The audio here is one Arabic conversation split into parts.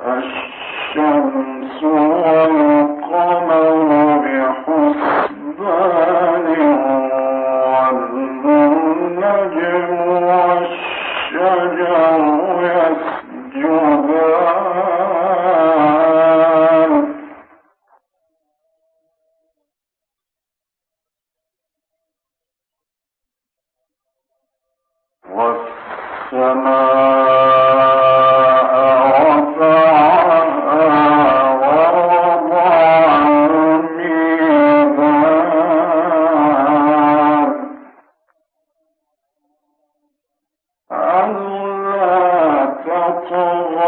الشمس والقمر ألا تطغى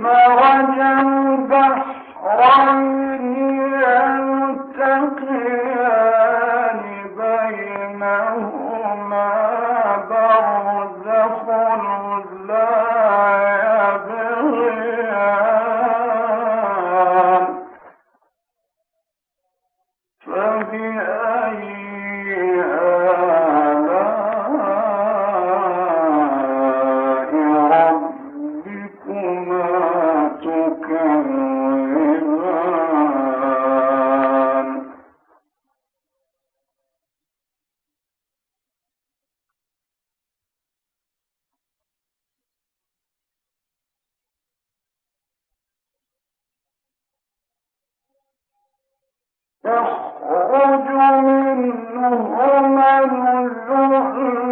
مرج البحرين تخرج منهما اللحم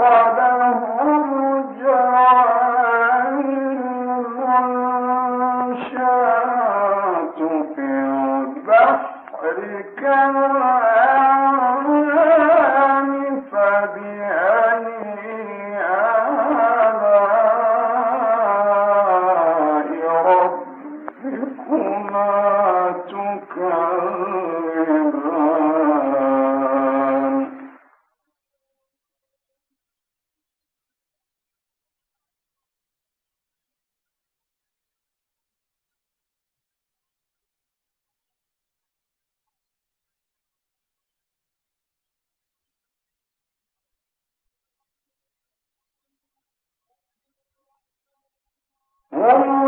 وحده Oh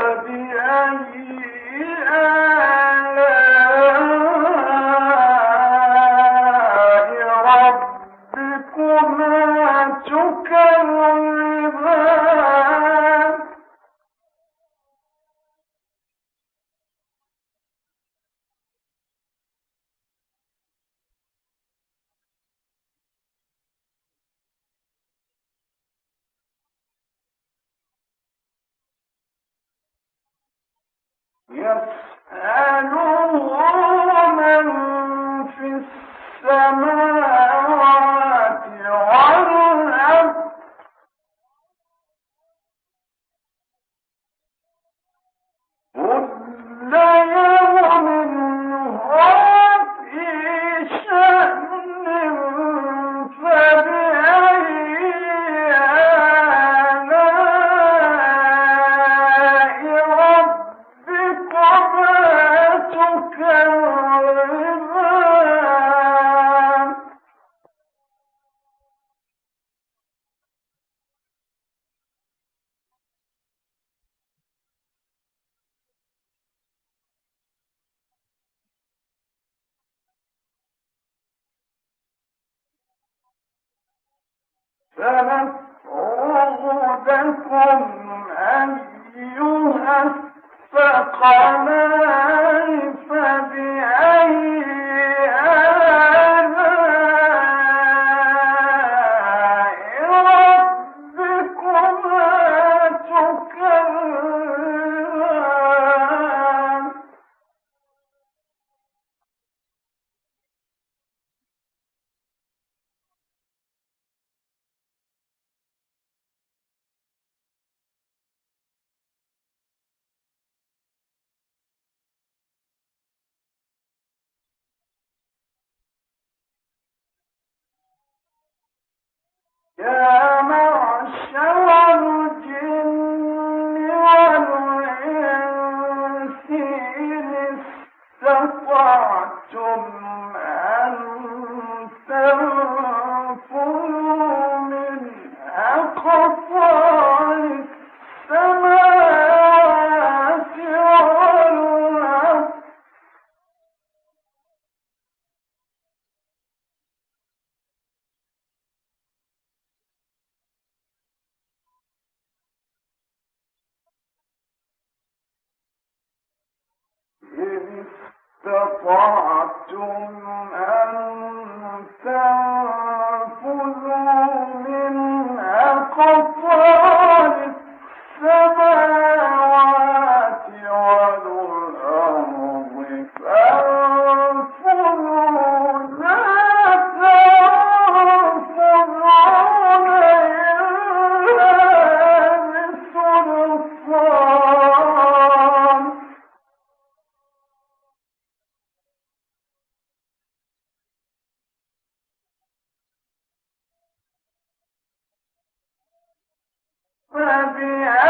فبأي آلاء يسأل فبأي Yeah. استطعتم أن بأن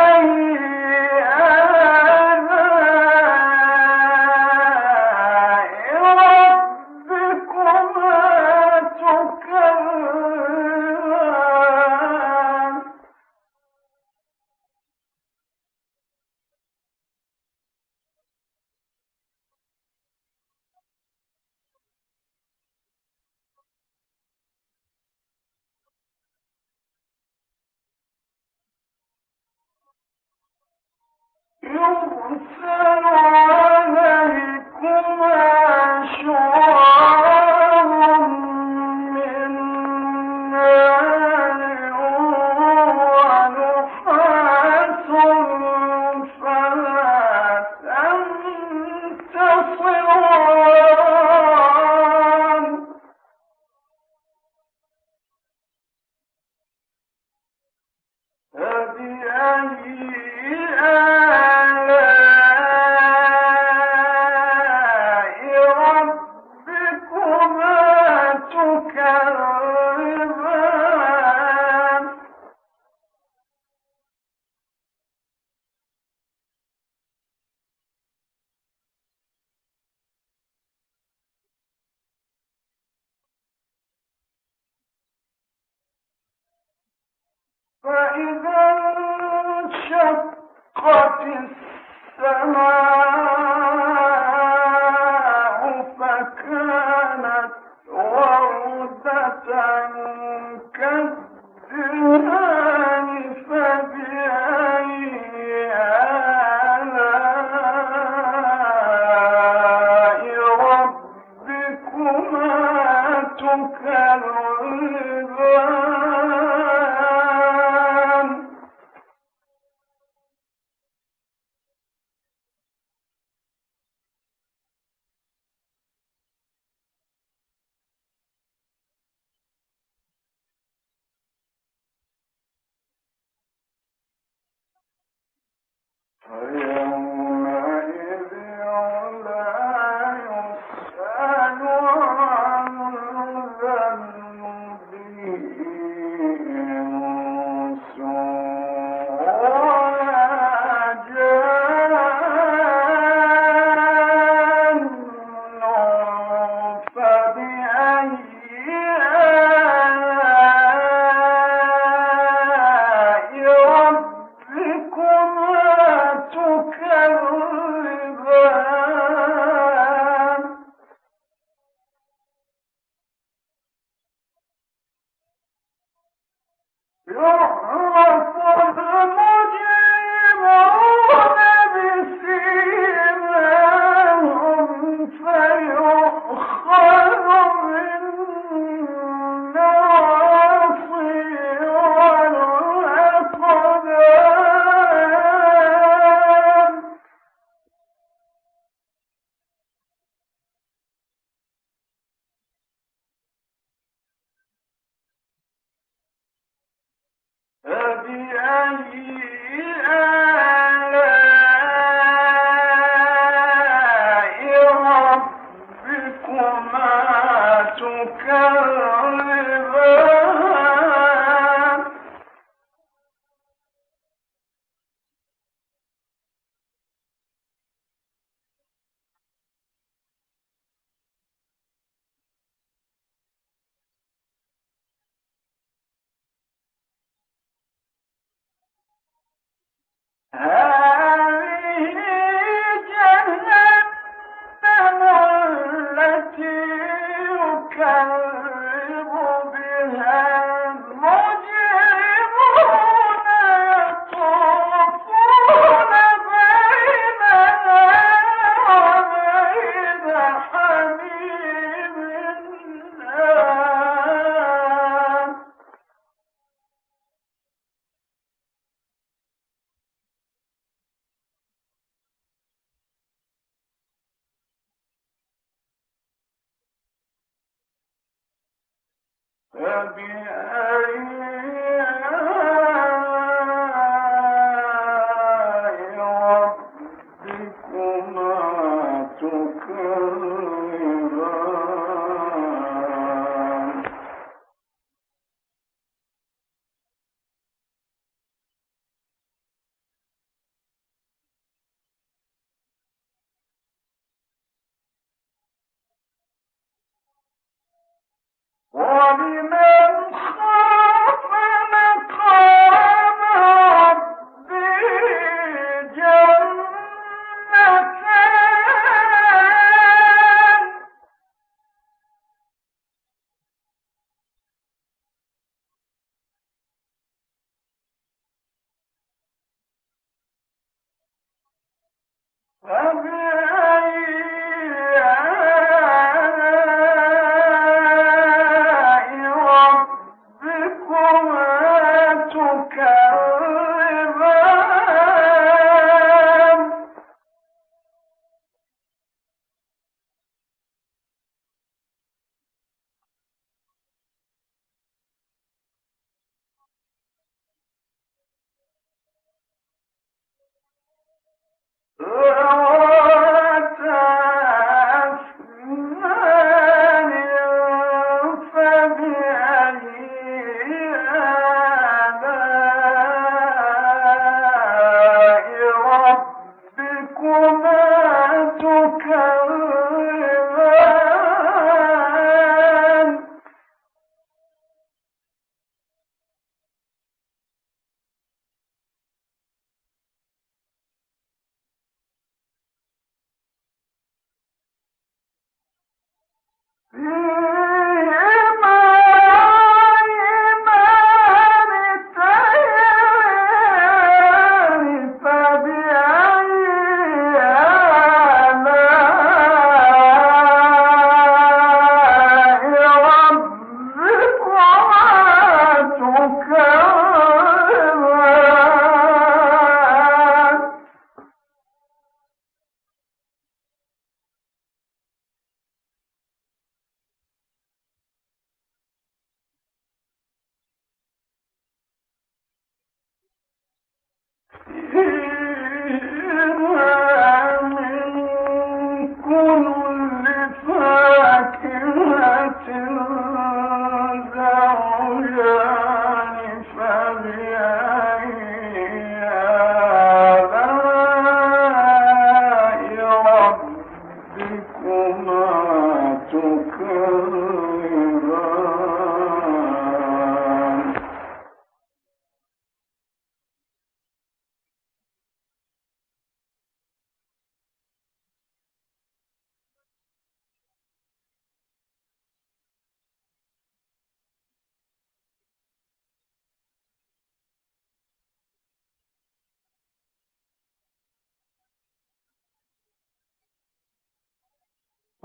فإذا انشقت السماء Ah! فبأي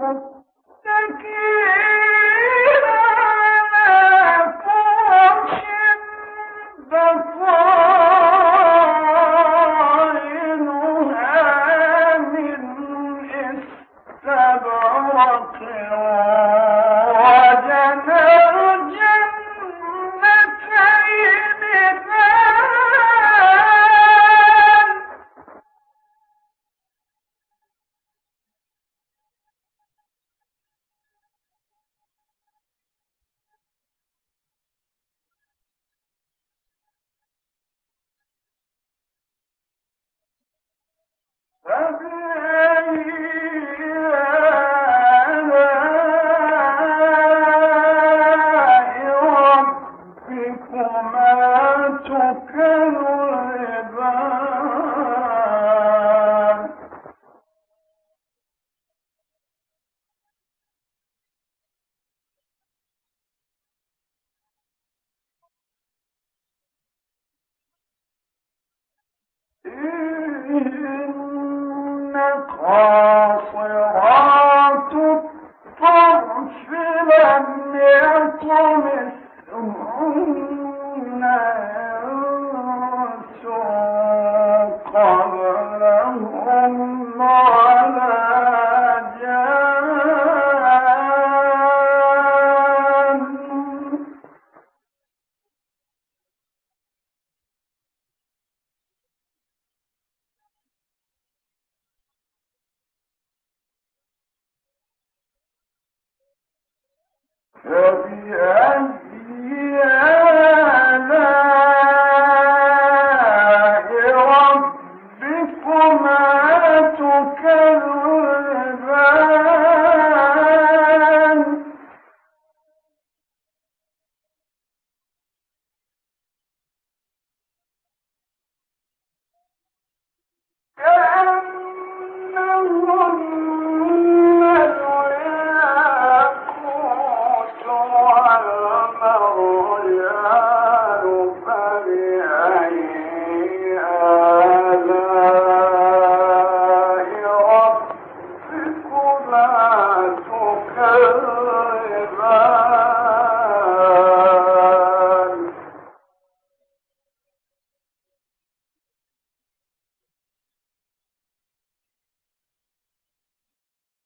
فبأي